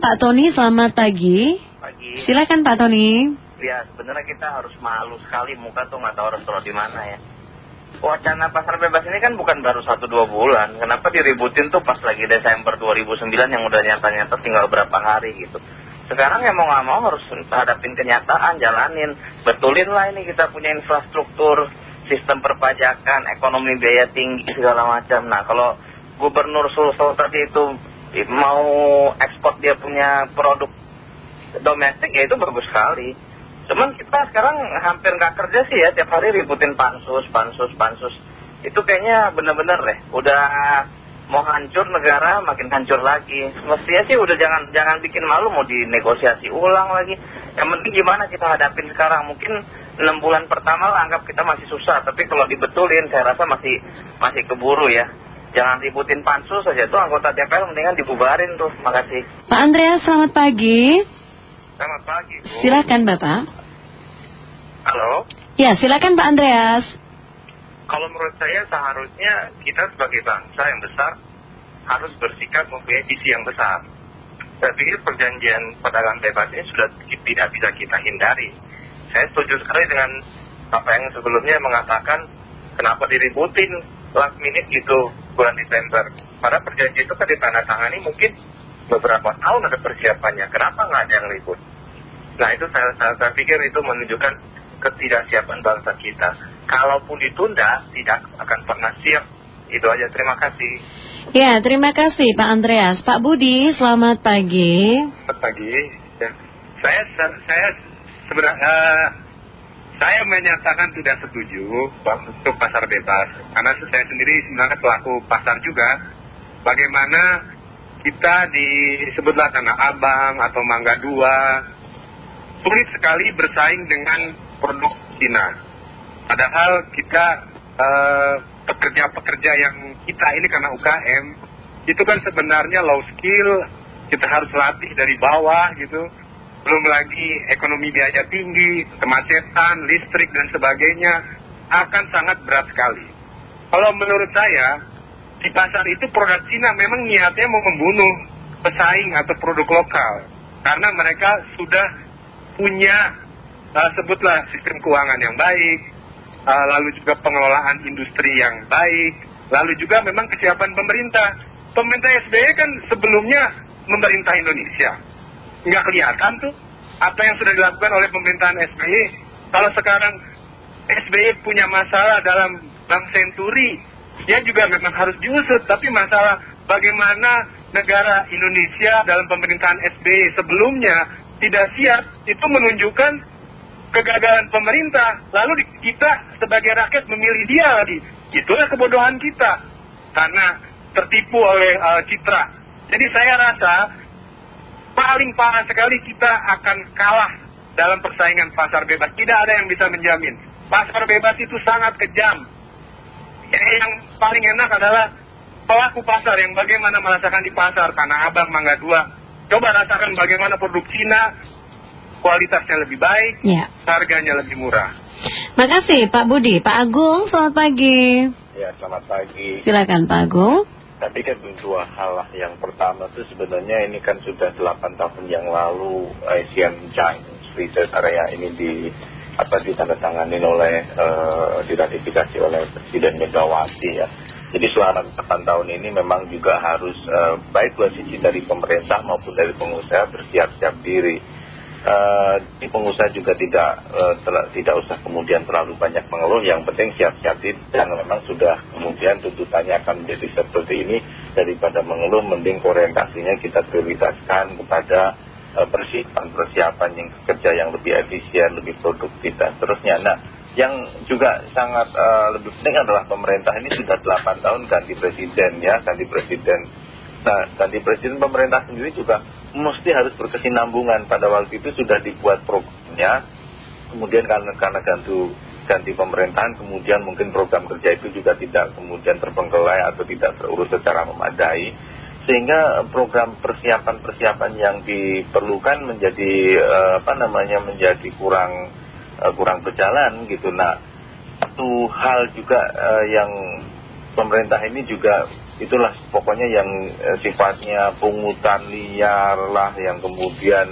Pak Tony, selamat pagi. Pagi. Silakan Pak Tony. Ya, sebenarnya kita harus malu sekali muka tuh nggak tahu harus taruh di mana ya. Wacana pasar bebas ini kan bukan baru satu dua bulan. Kenapa diributin tuh pas lagi Desember 2009 yang udah nyata-nyata tinggal berapa hari gitu. Sekarang ya mau nggak mau harus hadapin kenyataan, jalanin. Betulin lah ini kita punya infrastruktur, sistem perpajakan, ekonomi biaya tinggi segala macam. Nah kalau Gubernur Sulsel tadi itu mau ekspor dia punya produk domestik ya itu bagus sekali. Cuman kita sekarang hampir nggak kerja sih ya, tiap hari ributin pansus, pansus, pansus. Itu kayaknya bener-bener deh, udah mau hancur negara makin hancur lagi. Mestinya sih udah jangan jangan bikin malu mau dinegosiasi ulang lagi. Yang penting gimana kita hadapin sekarang. Mungkin enam bulan pertama lah anggap kita masih susah, tapi kalau dibetulin saya rasa masih masih keburu ya. Jangan ributin pansus saja tuh anggota DPR mendingan dibubarin tuh. Makasih. Pak Andreas, selamat pagi. Selamat pagi, Bu. Silakan Bapak. Halo. Ya, silakan Pak Andreas. Kalau menurut saya seharusnya kita sebagai bangsa yang besar harus bersikap mempunyai visi yang besar. Saya pikir perjanjian perdagangan bebas ini sudah tidak bisa kita hindari. Saya setuju sekali dengan apa yang sebelumnya mengatakan kenapa diributin last minute gitu bulan Desember. Pada perjanjian itu kan ditandatangani mungkin beberapa tahun ada persiapannya. Kenapa nggak ada yang ribut? Nah itu saya, saya, saya pikir itu menunjukkan ketidaksiapan bangsa kita. Kalaupun ditunda, tidak akan pernah siap. Itu aja, terima kasih. Ya, terima kasih Pak Andreas. Pak Budi, selamat pagi. Selamat pagi. Ya. Saya, saya sebenarnya saya menyatakan tidak setuju untuk pasar bebas. Karena saya sendiri sebenarnya pelaku pasar juga. Bagaimana kita disebutlah Tanah Abang atau Mangga Dua sulit sekali bersaing dengan produk Cina. Padahal kita pekerja-pekerja yang kita ini karena UKM itu kan sebenarnya low skill, kita harus latih dari bawah gitu. Belum lagi ekonomi biaya tinggi, kemacetan, listrik dan sebagainya akan sangat berat sekali. Kalau menurut saya di pasar itu produk Cina memang niatnya mau membunuh pesaing atau produk lokal karena mereka sudah punya sebutlah sistem keuangan yang baik, lalu juga pengelolaan industri yang baik, lalu juga memang kesiapan pemerintah. Pemerintah SBY kan sebelumnya memerintah Indonesia. Nggak kelihatan tuh apa yang sudah dilakukan oleh pemerintahan SBY. Kalau sekarang SBY punya masalah dalam Bank Senturi, dia juga memang harus diusut. Tapi masalah bagaimana negara Indonesia dalam pemerintahan SBY sebelumnya tidak siap, itu menunjukkan kegagalan pemerintah. Lalu kita sebagai rakyat memilih dia lagi. Itulah kebodohan kita. Karena tertipu oleh citra. Jadi saya rasa paling parah sekali kita akan kalah dalam persaingan pasar bebas. Tidak ada yang bisa menjamin. Pasar bebas itu sangat kejam. Yang paling enak adalah pelaku pasar yang bagaimana merasakan di pasar. Karena abang mangga dua. Coba rasakan bagaimana produk Cina kualitasnya lebih baik, Ya. harganya lebih murah. Makasih Pak Budi. Pak Agung, selamat pagi. Ya, selamat pagi. Silakan Pak Agung. Tapi kan dua hal lah. Yang pertama itu sebenarnya ini kan sudah 8 tahun yang lalu Asian Giant Research Area ini di apa ditandatangani oleh eh, diratifikasi oleh Presiden Megawati ya. Jadi selama 8 tahun ini memang juga harus eh, baik dua sisi dari pemerintah maupun dari pengusaha bersiap-siap diri. Eh, di pengusaha juga tidak eh, tidak usah kemudian terlalu banyak mengeluh. Yang penting siap-siap diri dan memang sudah kemudian tuntutannya akan menjadi seperti ini daripada mengeluh. Mending orientasinya kita prioritaskan kepada eh, persiapan-persiapan yang kerja yang lebih efisien, lebih produktif dan seterusnya. Nah, yang juga sangat eh, lebih penting adalah pemerintah ini sudah 8 tahun ganti presiden ya, ganti presiden. Nah, ganti presiden pemerintah sendiri juga mesti harus berkesinambungan. Pada waktu itu sudah dibuat programnya, kemudian karena, karena ganti, ganti pemerintahan, kemudian mungkin program kerja itu juga tidak kemudian terbengkelai atau tidak terurus secara memadai. Sehingga program persiapan-persiapan yang diperlukan menjadi eh, apa namanya menjadi kurang eh, kurang berjalan gitu. Nah, satu hal juga eh, yang pemerintah ini juga itulah pokoknya yang eh, sifatnya pungutan liar lah yang kemudian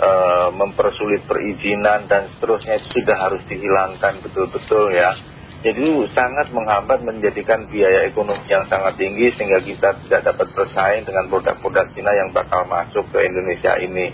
eh, mempersulit perizinan dan seterusnya itu sudah harus dihilangkan betul-betul ya jadi sangat menghambat menjadikan biaya ekonomi yang sangat tinggi sehingga kita tidak dapat bersaing dengan produk-produk Cina yang bakal masuk ke Indonesia ini.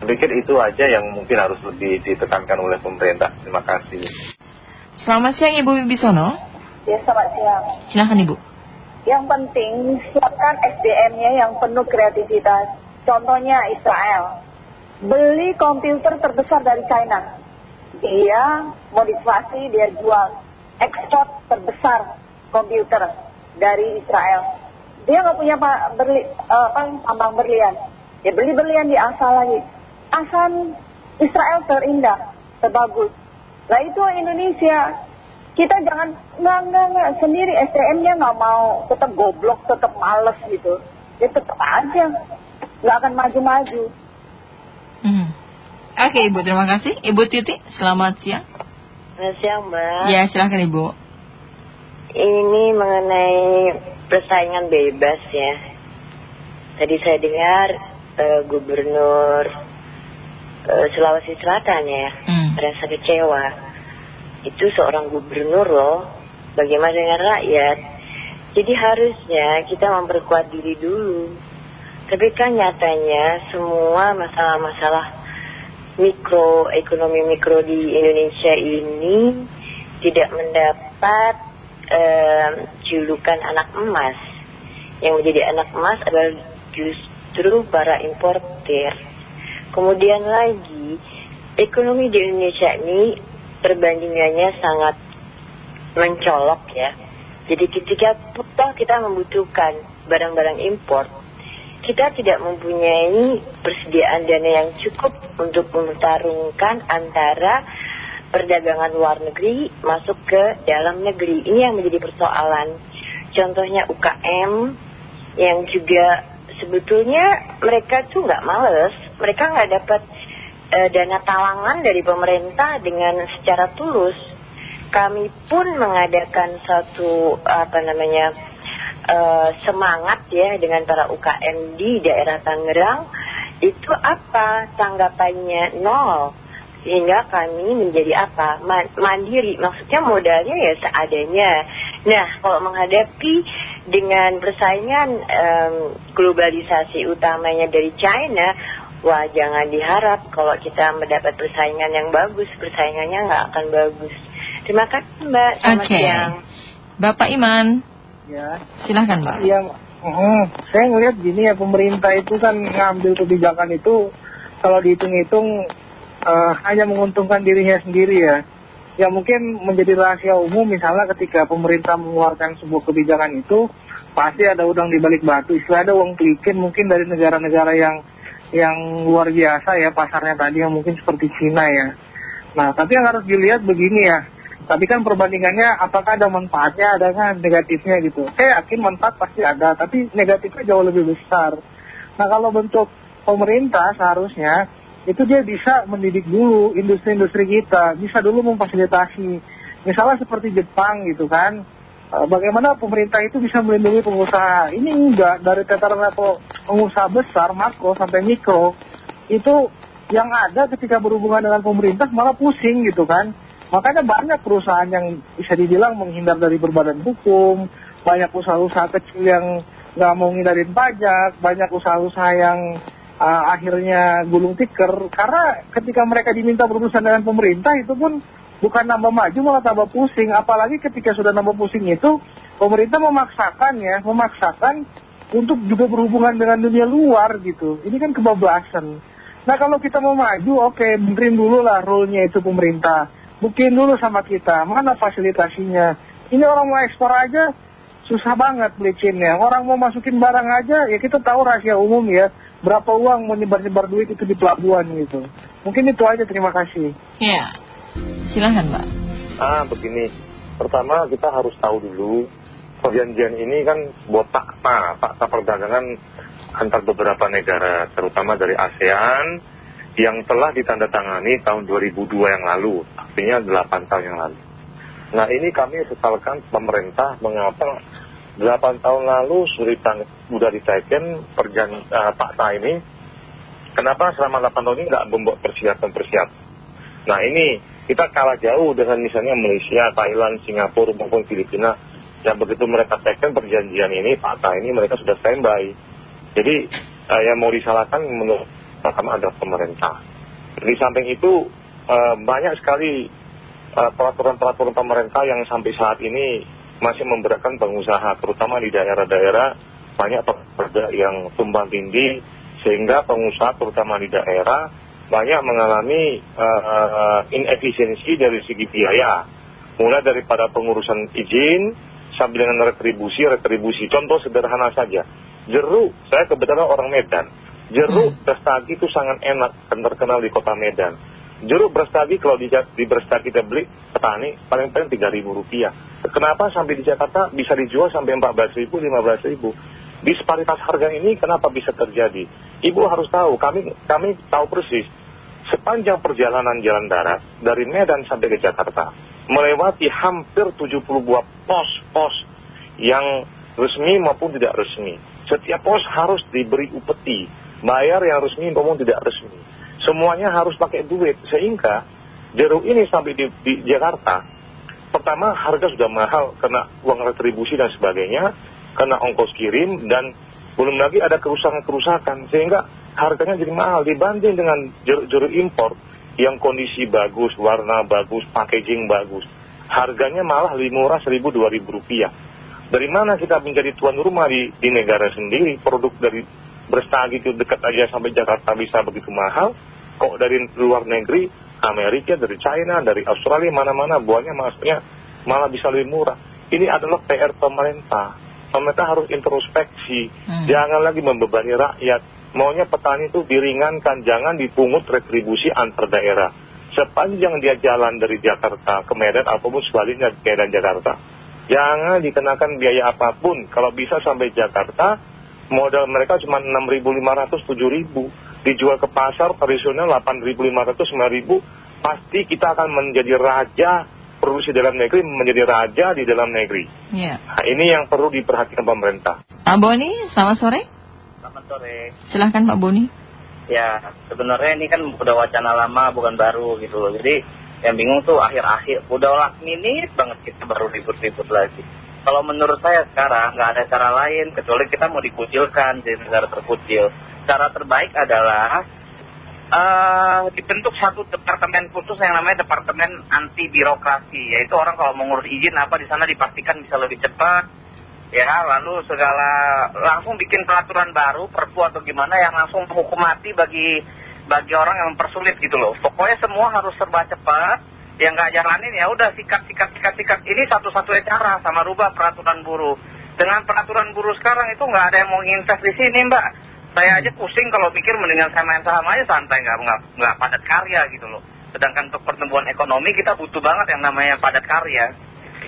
Saya pikir itu aja yang mungkin harus lebih ditekankan oleh pemerintah. Terima kasih. Selamat siang Ibu Bibisono. Ya, selamat siang. Silahkan Ibu. Yang penting, siapkan SDM-nya yang penuh kreativitas. Contohnya Israel. Beli komputer terbesar dari China. Dia modifikasi, dia jual ekspor terbesar komputer dari Israel. Dia nggak punya berli, uh, apa, tambang berlian. Dia beli berlian di asal lagi. Asal Israel terindah, terbagus. Lah itu Indonesia. Kita jangan, nggak, nggak, nggak. Sendiri SDM-nya nggak mau. Tetap goblok, tetap males gitu. Ya tetap aja. Nggak akan maju-maju. Hmm. Oke Ibu, terima kasih. Ibu Titi, selamat siang. Selamat siang Mbak. Ya, silahkan Ibu. Ini mengenai persaingan bebas ya. Tadi saya dengar eh, Gubernur eh, Sulawesi Selatan ya, Hmm. merasa kecewa. Itu seorang gubernur loh, bagaimana dengan rakyat. Jadi harusnya kita memperkuat diri dulu. Tapi kan nyatanya semua masalah-masalah mikro, ekonomi mikro di Indonesia ini tidak mendapat julukan anak emas. Yang menjadi anak emas adalah justru para importer. Kemudian lagi, ekonomi di Indonesia ini perbandingannya sangat mencolok ya. Jadi ketika toh kita membutuhkan barang-barang impor, kita tidak mempunyai persediaan dana yang cukup untuk mempertarungkan antara perdagangan luar negeri masuk ke dalam negeri. Ini yang menjadi persoalan. Contohnya UKM yang juga sebetulnya mereka tuh nggak males, mereka nggak dapat eh, dana talangan dari pemerintah dengan secara tulus. Kami pun mengadakan satu apa namanya eh, semangat ya dengan para UKM di daerah Tangerang. Itu apa? Tanggapannya nol. Sehingga kami menjadi apa? Ma- mandiri. Maksudnya modalnya ya seadanya. Nah kalau menghadapi dengan persaingan em, globalisasi utamanya dari China wah jangan diharap kalau kita mendapat persaingan yang bagus persaingannya nggak akan bagus terima kasih mbak selamat Oke. siang Bapak Iman, Ya, silahkan Pak. iya, mm, saya ngelihat gini ya pemerintah itu kan ngambil kebijakan itu kalau dihitung-hitung eh, hanya menguntungkan dirinya sendiri ya. Ya mungkin menjadi rahasia umum misalnya ketika pemerintah mengeluarkan sebuah kebijakan itu pasti ada udang di balik batu. Istilah ada uang pelicin mungkin dari negara-negara yang yang luar biasa ya pasarnya tadi yang mungkin seperti Cina ya. Nah tapi yang harus dilihat begini ya. Tapi kan perbandingannya apakah ada manfaatnya, ada kan negatifnya gitu. Saya yakin manfaat pasti ada, tapi negatifnya jauh lebih besar. Nah kalau bentuk pemerintah seharusnya itu dia bisa mendidik dulu industri-industri kita, bisa dulu memfasilitasi. Misalnya seperti Jepang gitu kan, bagaimana pemerintah itu bisa melindungi pengusaha. Ini enggak, dari tataran level pengusaha besar, makro sampai mikro, itu yang ada ketika berhubungan dengan pemerintah malah pusing gitu kan. Makanya banyak perusahaan yang bisa dibilang menghindar dari berbadan hukum, banyak usaha-usaha kecil yang nggak mau ngindarin pajak, banyak usaha-usaha yang uh, akhirnya gulung tikar. Karena ketika mereka diminta berurusan dengan pemerintah itu pun bukan nambah maju malah tambah pusing. Apalagi ketika sudah nambah pusing itu, pemerintah memaksakan ya, memaksakan untuk juga berhubungan dengan dunia luar gitu. Ini kan kebablasan. Nah kalau kita mau maju, oke, benerin dulu lah rule-nya itu pemerintah. Buktiin dulu sama kita, mana fasilitasinya. Ini orang mau ekspor aja, susah banget belicinnya. Orang mau masukin barang aja, ya kita tahu rahasia umum ya. Berapa uang mau nyebar-nyebar duit itu di pelabuhan gitu. Mungkin itu aja, terima kasih. Ya, silahkan Pak. Ah, begini. Pertama kita harus tahu dulu perjanjian ini kan sebuah fakta, fakta perdagangan antar beberapa negara, terutama dari ASEAN yang telah ditandatangani tahun 2002 yang lalu, artinya 8 tahun yang lalu. Nah ini kami sesalkan pemerintah mengapa 8 tahun lalu sudah, diteken perjan, uh, fakta ini kenapa selama 8 tahun ini nggak membuat persiapan-persiapan nah ini kita kalah jauh dengan misalnya Malaysia, Thailand, Singapura maupun Filipina. Yang begitu mereka teken perjanjian ini fakta ini mereka sudah standby. Jadi uh, yang mau disalahkan menurut pertama ada pemerintah. Di samping itu uh, banyak sekali peraturan-peraturan pemerintah yang sampai saat ini masih memberatkan pengusaha, terutama di daerah-daerah banyak pekerja yang tumbang tindih, sehingga pengusaha terutama di daerah banyak mengalami uh, inefisiensi dari segi biaya. Mulai daripada pengurusan izin, sambil dengan retribusi, retribusi. Contoh sederhana saja, jeruk, saya kebetulan orang Medan. Jeruk hmm. itu sangat enak dan terkenal di kota Medan. Jeruk Brastagi kalau di, di Brastagi kita beli petani paling-paling 3 ribu rupiah. Kenapa sampai di Jakarta bisa dijual sampai 14 ribu, 15 ribu? Disparitas harga ini kenapa bisa terjadi? Ibu harus tahu, kami, kami tahu persis. Sepanjang perjalanan jalan darat dari Medan sampai ke Jakarta, melewati hampir 70 buah pos-pos yang resmi maupun tidak resmi. Setiap pos harus diberi upeti, bayar yang resmi maupun tidak resmi semuanya harus pakai duit sehingga jeruk ini sampai di, di Jakarta pertama harga sudah mahal kena uang retribusi dan sebagainya kena ongkos kirim dan belum lagi ada kerusakan-kerusakan sehingga harganya jadi mahal dibanding dengan jeruk-jeruk impor yang kondisi bagus, warna bagus, packaging bagus. Harganya malah lebih murah seribu dua ribu rupiah. Dari mana kita menjadi tuan rumah di, di negara sendiri? Produk dari Brastagi itu dekat aja sampai Jakarta bisa begitu mahal? Kok dari luar negeri? Amerika dari China dari Australia mana-mana buahnya maksudnya malah bisa lebih murah. Ini adalah PR pemerintah pemerintah harus introspeksi. Hmm. jangan lagi membebani rakyat. Maunya petani itu diringankan jangan dipungut retribusi antar daerah. Sepanjang dia jalan dari Jakarta ke Medan apa pun sebaliknya Medan Jakarta. Jangan dikenakan biaya apa pun. Kalau bisa sampai Jakarta modal mereka cuma 6.500 7.000 dijual ke pasar tradisional 8.500 9.000 pasti kita akan menjadi raja produksi dalam negeri menjadi raja di dalam negeri. Ya. Nah, ini yang perlu diperhatikan pemerintah. Pak Boni, selamat sore. Selamat sore. Silahkan Pak Boni. Ya, sebenarnya ini kan udah wacana lama bukan baru gitu loh. Jadi yang bingung tuh akhir-akhir udah last minute banget kita baru ribut-ribut lagi. Kalau menurut saya sekarang nggak ada cara lain kecuali kita mau dikucilkan jadi negara terkucil cara terbaik adalah uh, dibentuk satu departemen khusus yang namanya departemen anti birokrasi yaitu orang kalau mengurus izin apa di sana dipastikan bisa lebih cepat ya lalu segala langsung bikin peraturan baru perpu atau gimana yang langsung hukum mati bagi bagi orang yang mempersulit gitu loh. Pokoknya semua harus serba cepat yang nggak jalanin ya udah sikat sikat sikat sikat. Ini satu-satunya cara sama rubah peraturan buruh. Dengan peraturan buruh sekarang itu nggak ada yang mau invest di sini mbak saya aja pusing kalau pikir mendingan saya main saham aja santai nggak nggak nggak padat karya gitu loh. Sedangkan untuk pertumbuhan ekonomi kita butuh banget yang namanya padat karya.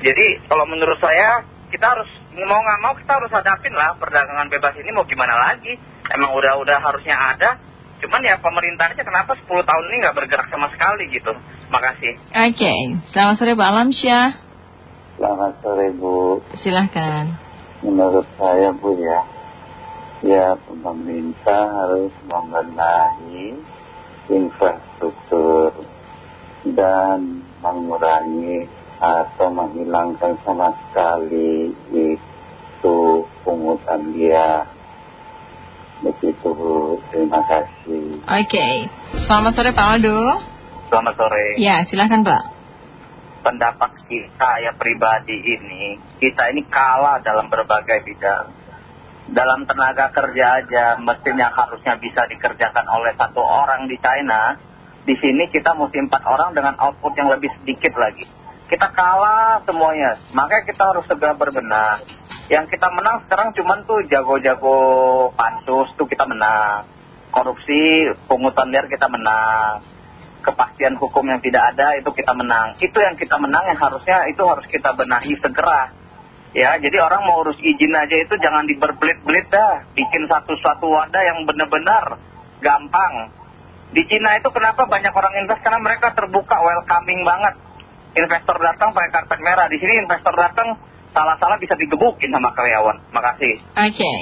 Jadi kalau menurut saya kita harus mau nggak mau kita harus hadapin lah perdagangan bebas ini mau gimana lagi. Emang udah udah harusnya ada. Cuman ya pemerintahnya kenapa 10 tahun ini nggak bergerak sama sekali gitu? Makasih. Oke okay. selamat sore Pak Alamsyah. Selamat sore Bu. Silahkan. Menurut saya Bu ya ya pemerintah harus membenahi infrastruktur dan mengurangi atau menghilangkan sama sekali itu pungutan dia. Begitu Bu, terima kasih. Oke, selamat sore Pak Aldo. Selamat sore. Ya, silahkan Pak. Pendapat kita ya pribadi ini, kita ini kalah dalam berbagai bidang dalam tenaga kerja aja mestinya harusnya bisa dikerjakan oleh satu orang di China di sini kita mesti empat orang dengan output yang lebih sedikit lagi. Kita kalah semuanya. Makanya kita harus segera berbenah. Yang kita menang sekarang cuman tuh jago-jago pansus tuh kita menang. Korupsi pungutan liar kita menang. Kepastian hukum yang tidak ada itu kita menang. Itu yang kita menang yang harusnya itu harus kita benahi segera Ya, jadi orang mau urus izin aja itu jangan diberbelit-belit dah. Bikin satu-satu wadah yang benar-benar gampang. Di Cina itu kenapa banyak orang invest? Karena mereka terbuka, welcoming banget. Investor datang pakai karpet merah. Di sini investor datang salah-salah bisa digebukin sama karyawan. Makasih. Oke.